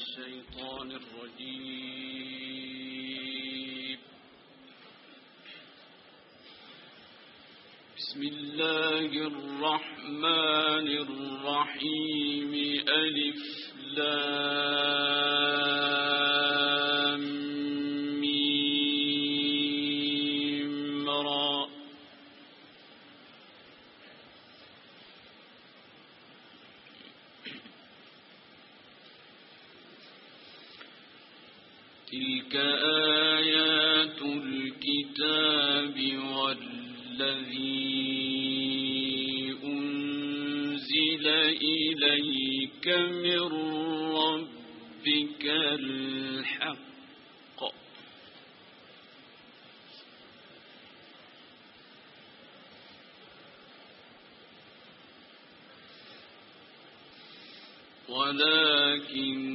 الشيطان الرجيم. بسم الله الرحمن الرحيم. ألف لام. من ربك الحق. ولكن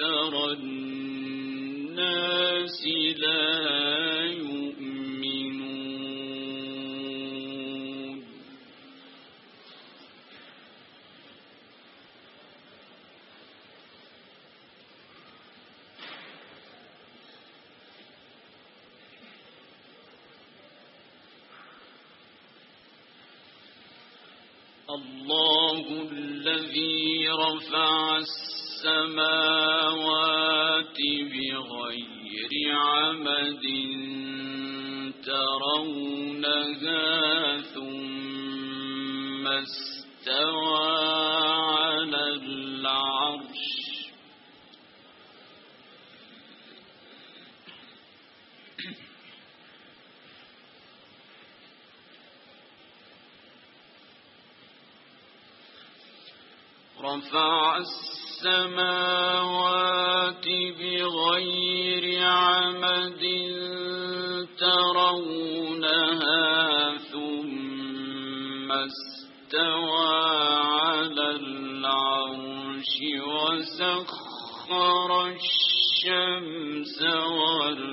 أكثر الناس لا يؤمنون الله الذي رفع السماوات بغير عمد ترونها ثم استوى على العرش. رفع السماوات بغير عمد ترونها ثم استوى على العرش وسخر الشمس والقمر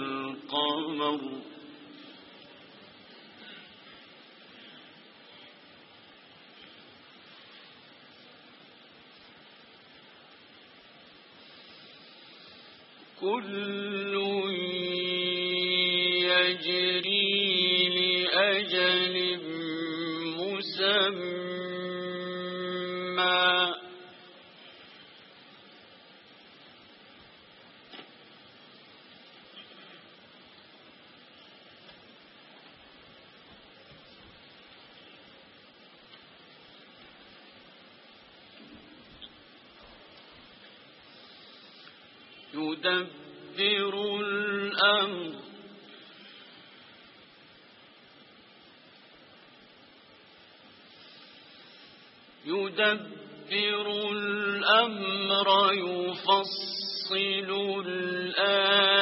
كل يدبر الأمر. يدبر الأمر يفصل الآيات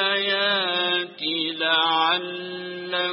لعلكم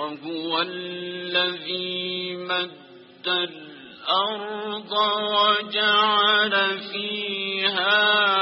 وهو الذي مد الأرض وجعل فيها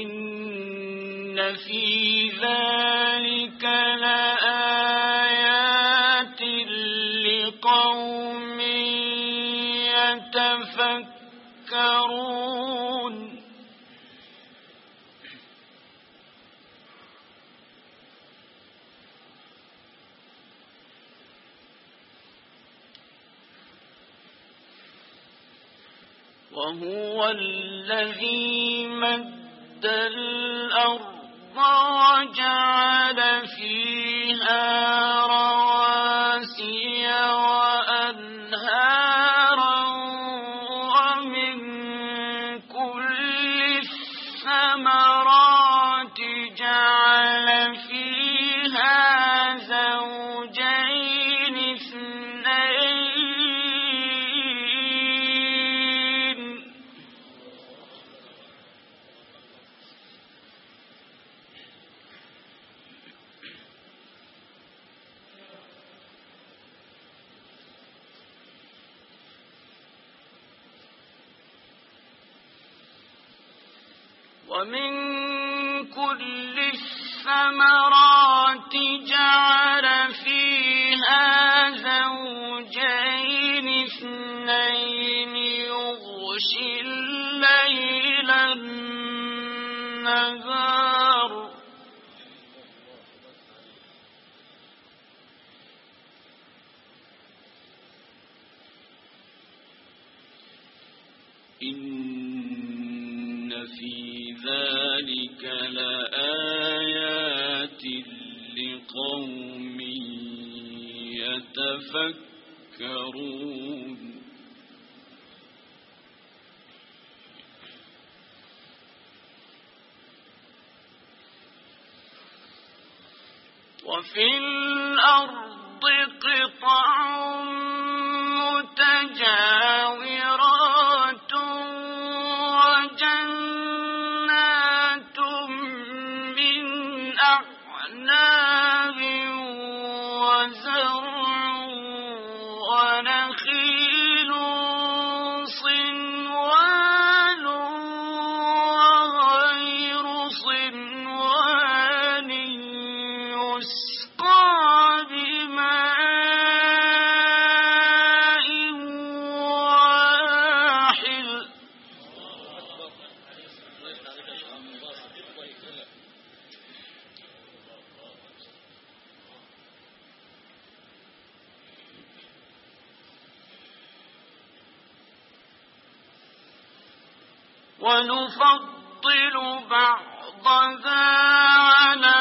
إن في ذلك لآيات ومن في ذلك لآيات لقوم يتفكرون وفي ونفضل بعضها على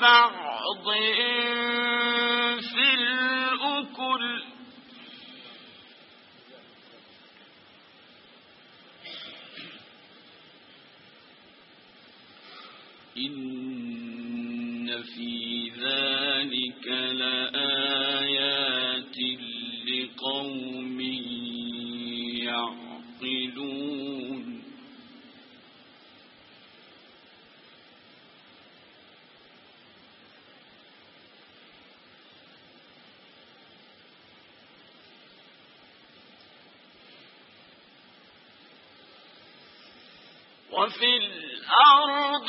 بعض في الأكل إن في ذلك لآيات لقوم يعقلون وفي الأرض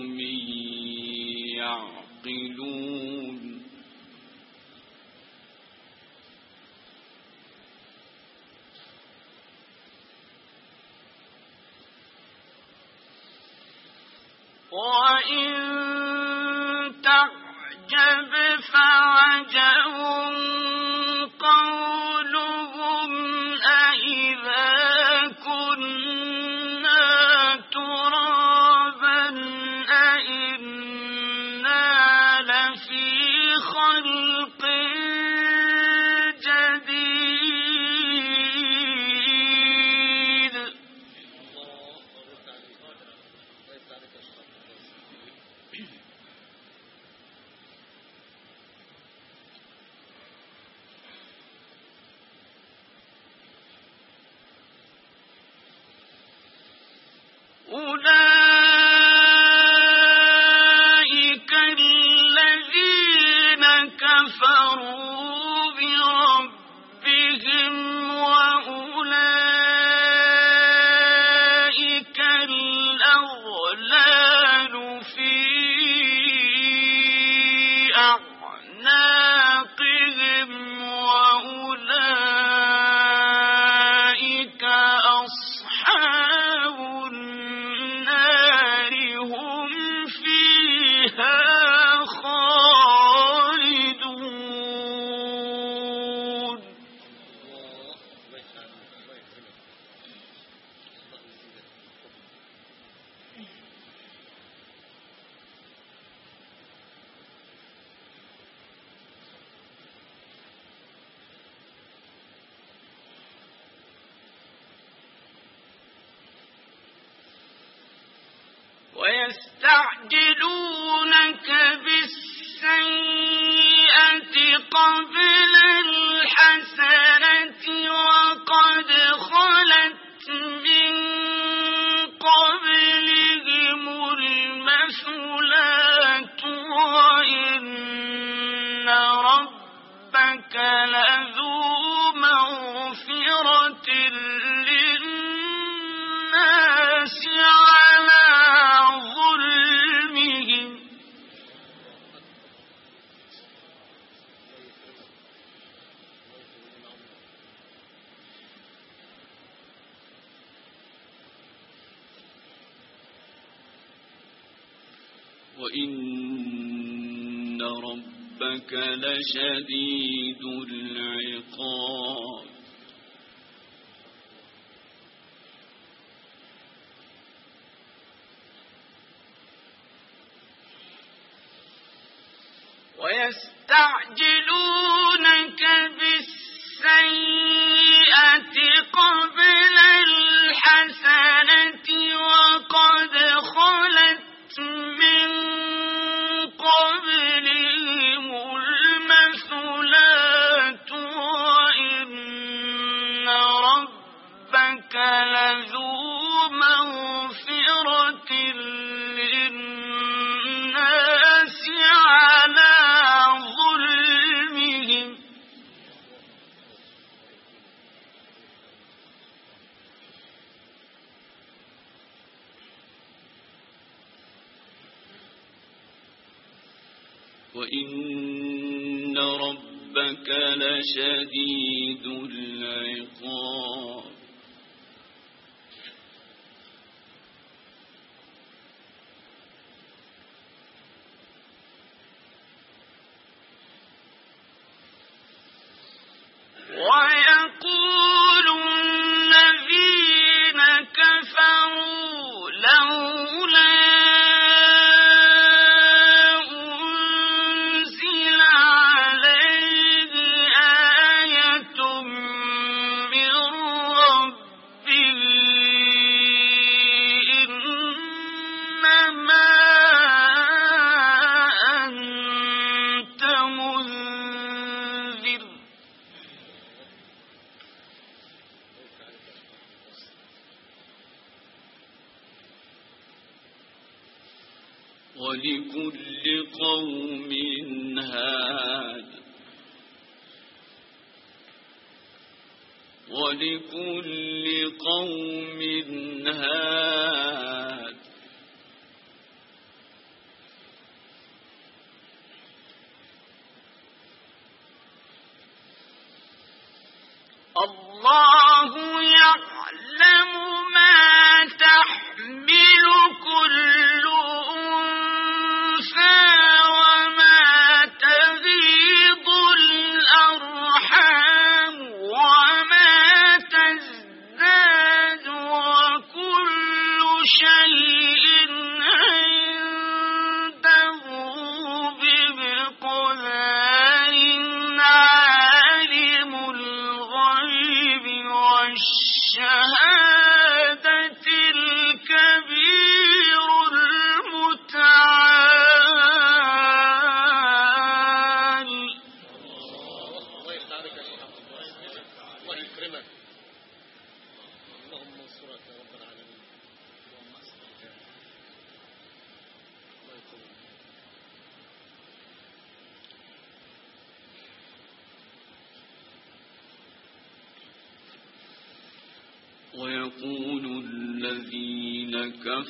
وإن تعجب فعجب قولهم كنا ترابا لفي خلق ربك لشديد العقاب لذو للناس على ظلمهم وإن ربك لشديد كل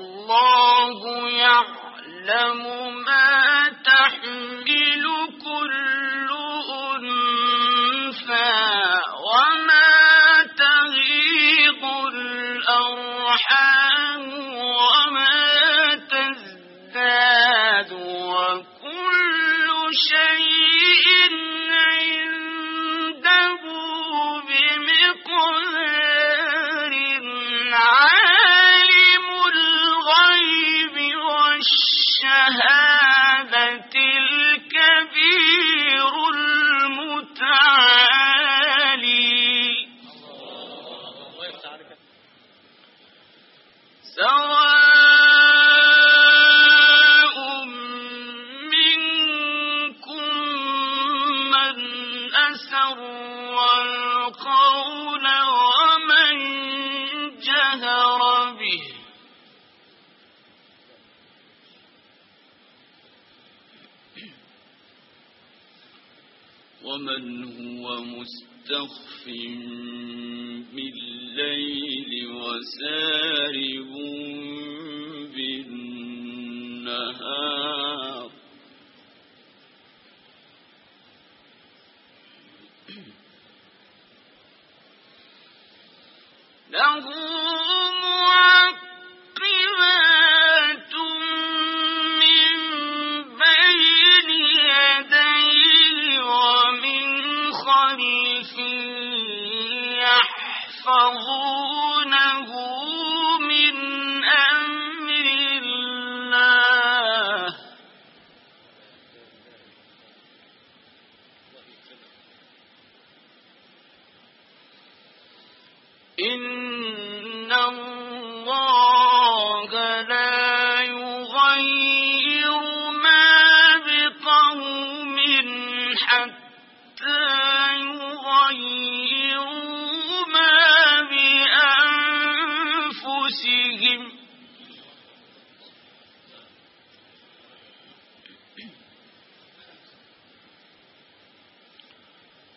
والله يعلم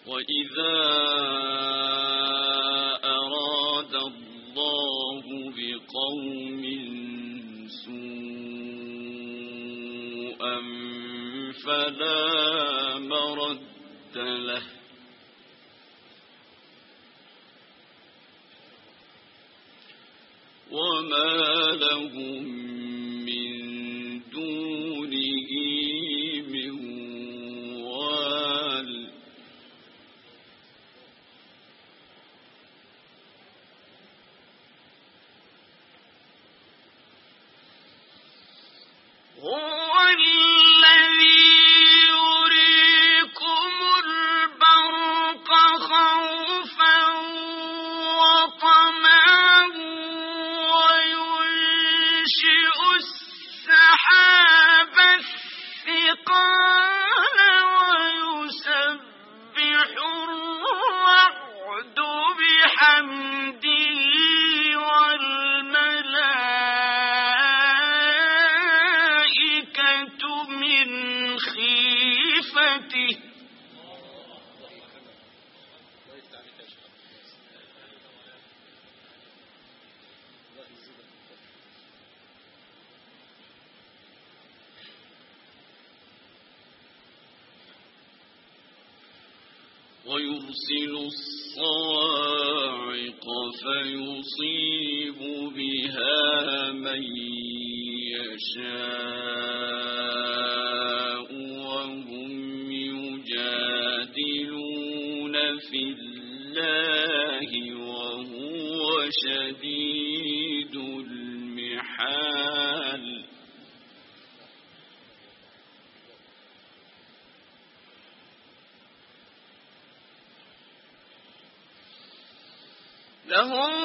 وإذا في الله وهو شديد المحال. له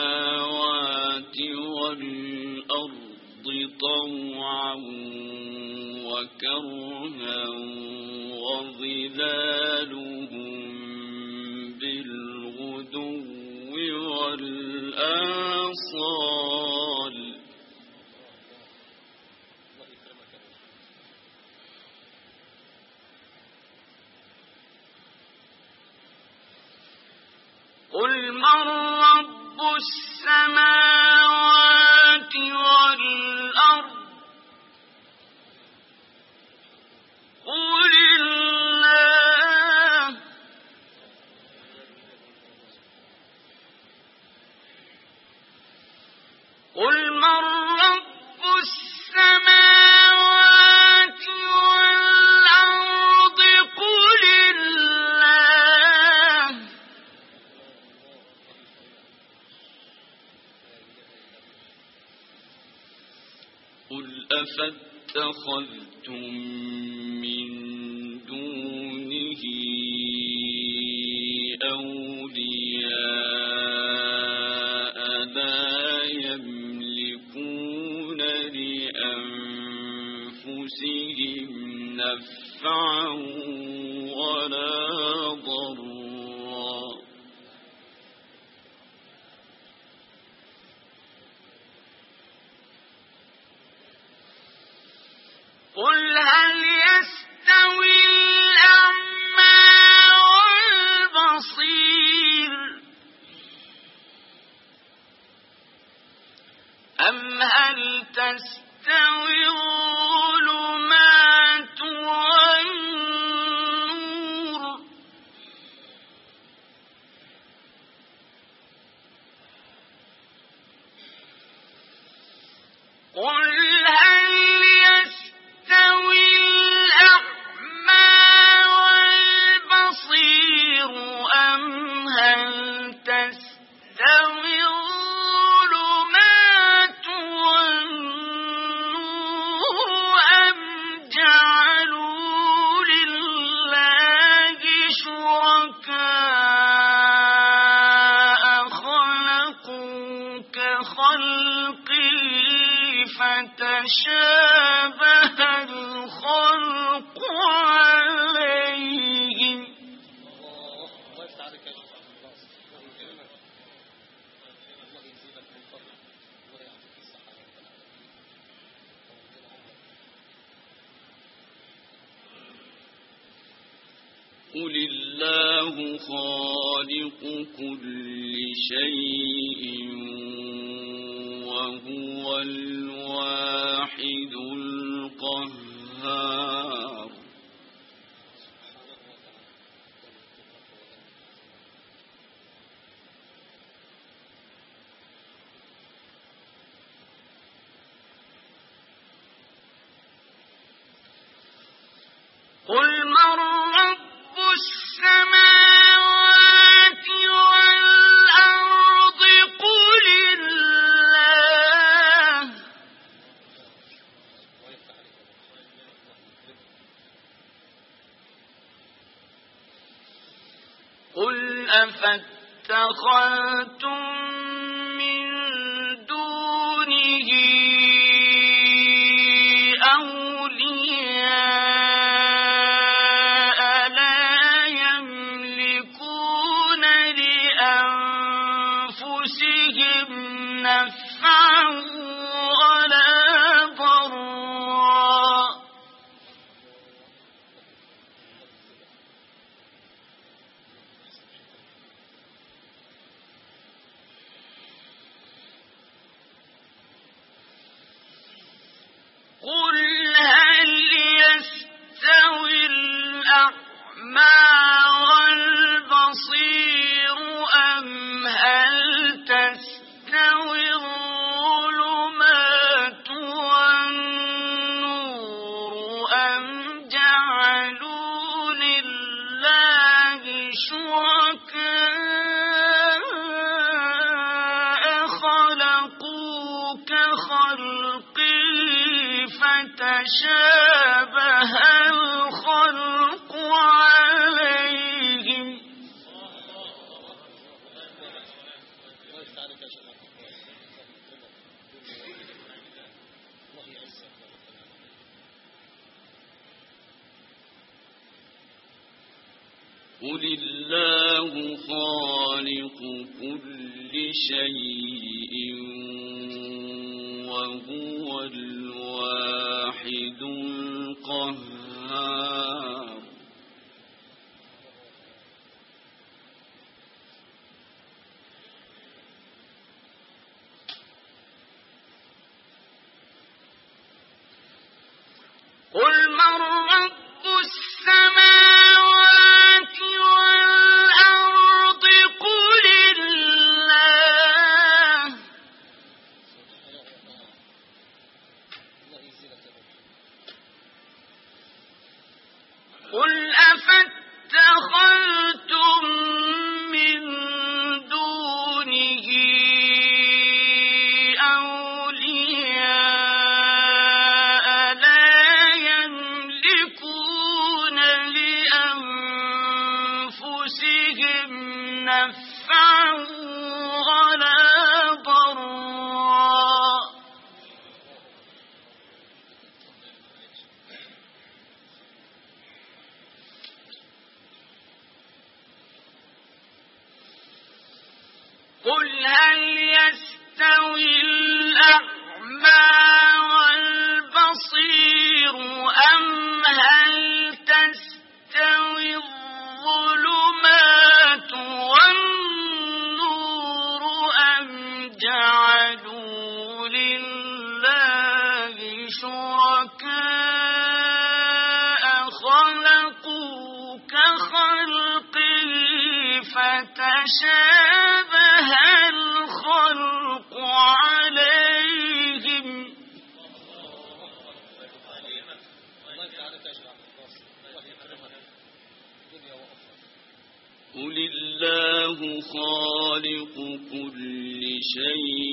السماوات والأرض طوعا وكرها وظلالهم بالغدو والآصال قل من السماوات والأرض أفاتخذتم من دونه أولياء لا يملكون لأنفسهم نفعا قل الله خالق كل شيء وهو الواحد القهار خلقوك كخلقه فتشابه الخلق عليهم. قل الله خالق كل شيء. الواحد يكرمك دنيا واخره قل الله خالق كل شيء.